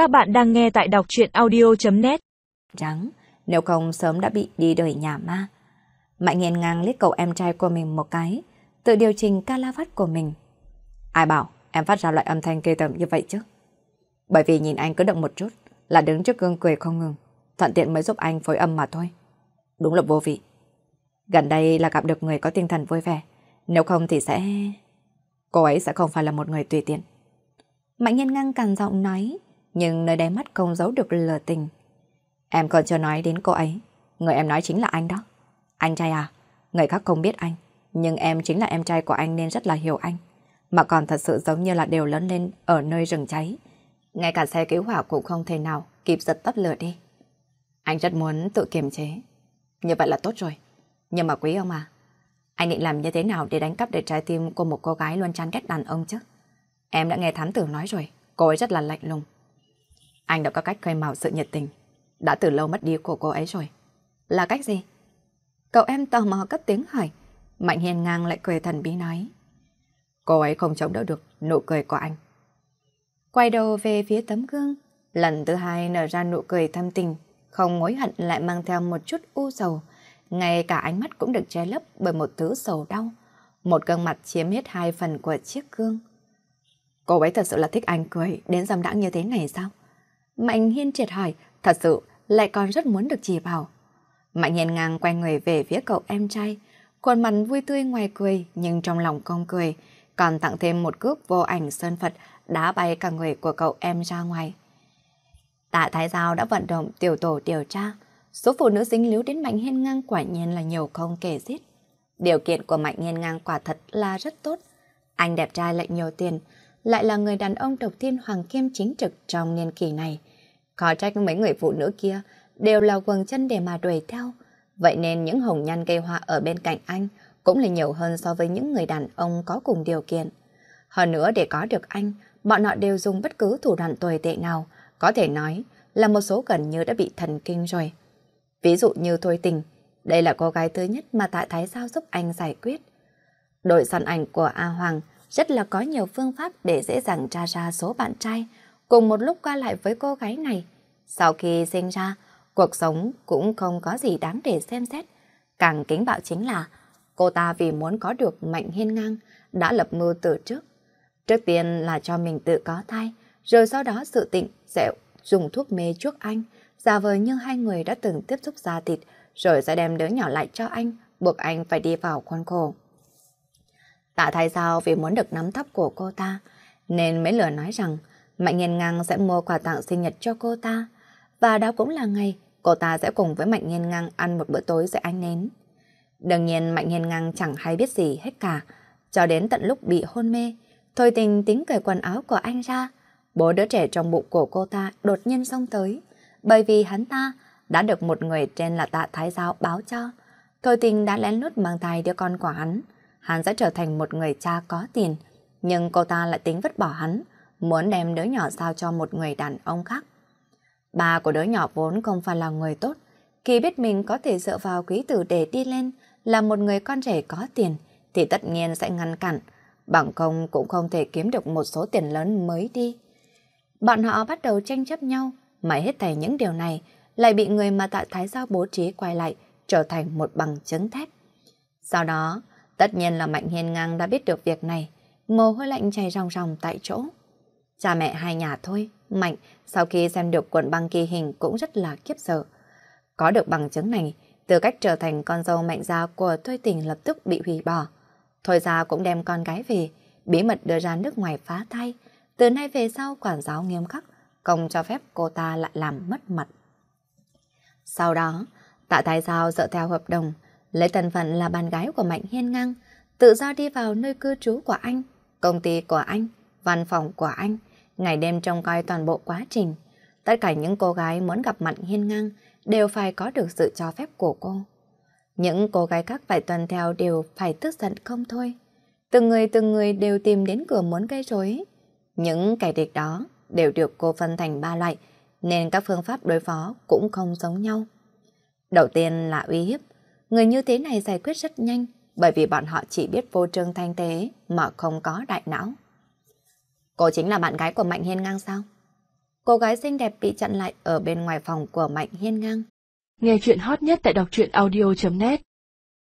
Các bạn đang nghe tại đọc chuyện audio.net Trắng, nếu không sớm đã bị đi đời nhà ma. Mạnh nghiền ngang liếc cậu em trai của mình một cái, tự điều chỉnh ca la phát của mình. Ai bảo em phát ra loại âm thanh kê tởm như vậy chứ? Bởi vì nhìn anh cứ động một chút là đứng trước gương cười không ngừng, thuận tiện mới giúp anh phối âm mà thôi. Đúng là vô vị. Gần đây là gặp được người có tinh thần vui vẻ, nếu không thì sẽ... Cô ấy sẽ không phải là một người tùy tiện. Mạnh nhân ngang càng giọng nói, nhưng nơi đáy mắt không giấu được lờ tình. Em còn chưa nói đến cô ấy, người em nói chính là anh đó. Anh trai à, người khác không biết anh, nhưng em chính là em trai của anh nên rất là hiểu anh. Mà còn thật sự giống như là đều lớn lên ở nơi rừng cháy. Ngay cả xe cứu hỏa cũng không thể nào kịp giật tắt lửa đi. Anh rất muốn tự kiềm chế. Như vậy là tốt rồi. Nhưng mà quý ông à, anh định làm như thế nào để đánh cắp được trái tim của một cô gái luôn chán ghét đàn ông chứ? Em đã nghe thám tử nói rồi, cô ấy rất là lạnh lùng. Anh đã có cách khơi mào sự nhiệt tình, đã từ lâu mất đi của cô ấy rồi. Là cách gì? Cậu em tò mò cất tiếng hỏi, Mạnh Hiền ngang lại cười thần bí nói. Cô ấy không chống đỡ được nụ cười của anh. Quay đầu về phía tấm gương, lần thứ hai nở ra nụ cười thâm tình, không hối hận lại mang theo một chút u sầu, ngay cả ánh mắt cũng được che lấp bởi một thứ sầu đau. Một gương mặt chiếm hết hai phần của chiếc gương. Cô ấy thật sự là thích anh cười đến dâm đãng như thế này sao? Mạnh Hiên triệt hỏi, thật sự lại còn rất muốn được chỉ bảo. Mạnh Hiên ngang quay người về phía cậu em trai, khuôn mặt vui tươi ngoài cười nhưng trong lòng không cười, còn tặng thêm một cước vô ảnh sơn Phật đá bay cả người của cậu em ra ngoài. Tạ Thái Giao đã vận động tiểu tổ điều tra, số phụ nữ dính líu đến Mạnh Hiên ngang quả nhiên là nhiều không kể xiết. Điều kiện của Mạnh Hiên ngang quả thật là rất tốt. Anh đẹp trai lại nhiều tiền, lại là người đàn ông độc thiên hoàng kim chính trực trong niên kỳ này. Khó trách mấy người phụ nữ kia đều là quần chân để mà đuổi theo. Vậy nên những hồng nhan gây hoa ở bên cạnh anh cũng là nhiều hơn so với những người đàn ông có cùng điều kiện. Hơn nữa để có được anh, bọn họ đều dùng bất cứ thủ đoạn tồi tệ nào, có thể nói là một số gần như đã bị thần kinh rồi. Ví dụ như Thôi Tình, đây là cô gái thứ nhất mà Tạ Thái Giao giúp anh giải quyết. Đội săn ảnh của A Hoàng rất là có nhiều phương pháp để dễ dàng tra ra số bạn trai cùng một lúc qua lại với cô gái này. Sau khi sinh ra, cuộc sống cũng không có gì đáng để xem xét. Càng kính bạo chính là cô ta vì muốn có được mạnh hiên ngang đã lập mưu từ trước. Trước tiên là cho mình tự có thai, rồi sau đó sự tịnh sẽ dùng thuốc mê chuốc anh, giả vờ như hai người đã từng tiếp xúc da thịt, rồi sẽ đem đứa nhỏ lại cho anh, buộc anh phải đi vào khuôn khổ. Tạ Thái sao vì muốn được nắm thấp của cô ta, nên mới lừa nói rằng Mạnh Nghiên Ngang sẽ mua quà tặng sinh nhật cho cô ta. Và đó cũng là ngày cô ta sẽ cùng với Mạnh Nghiên Ngang ăn một bữa tối dưới ánh nến. Đương nhiên Mạnh Nghiên Ngang chẳng hay biết gì hết cả, cho đến tận lúc bị hôn mê. Thôi tình tính cởi quần áo của anh ra, bố đứa trẻ trong bụng của cô ta đột nhiên xông tới, bởi vì hắn ta đã được một người trên là tạ thái giáo báo cho. Thôi tình đã lén lút mang thai đứa con của hắn, hắn sẽ trở thành một người cha có tiền, nhưng cô ta lại tính vứt bỏ hắn, muốn đem đứa nhỏ giao cho một người đàn ông khác. Ba của đứa nhỏ vốn không phải là người tốt, khi biết mình có thể dựa vào quý tử để đi lên là một người con rể có tiền, thì tất nhiên sẽ ngăn cản, bằng không cũng không thể kiếm được một số tiền lớn mới đi. Bọn họ bắt đầu tranh chấp nhau, mà hết thảy những điều này lại bị người mà tạ thái giao bố trí quay lại, trở thành một bằng chứng thép. Sau đó, tất nhiên là Mạnh Hiên Ngang đã biết được việc này, mồ hôi lạnh chảy ròng ròng tại chỗ. Cha mẹ hai nhà thôi, Mạnh sau khi xem được cuộn băng ghi hình cũng rất là kiếp sợ. Có được bằng chứng này, tư cách trở thành con dâu mạnh gia của Thôi Tình lập tức bị hủy bỏ. Thôi gia cũng đem con gái về, bí mật đưa ra nước ngoài phá thai. Từ nay về sau quản giáo nghiêm khắc, không cho phép cô ta lại làm mất mặt. Sau đó, tạ thái giao dựa theo hợp đồng, lấy thân phận là bạn gái của Mạnh Hiên Ngang, tự do đi vào nơi cư trú của anh, công ty của anh, văn phòng của anh, ngày đêm trông coi toàn bộ quá trình. Tất cả những cô gái muốn gặp mặt Hiên Ngang đều phải có được sự cho phép của cô. Những cô gái khác phải tuân theo đều phải tức giận không thôi. Từng người từng người đều tìm đến cửa muốn gây rối. Những kẻ địch đó đều được cô phân thành ba loại, nên các phương pháp đối phó cũng không giống nhau. Đầu tiên là uy hiếp. Người như thế này giải quyết rất nhanh, bởi vì bọn họ chỉ biết vô trương thanh tế mà không có đại não. Cô chính là bạn gái của Mạnh Hiên Ngang sao? Cô gái xinh đẹp bị chặn lại ở bên ngoài phòng của Mạnh Hiên Ngang. Nghe chuyện hot nhất tại đọc truyện audio.net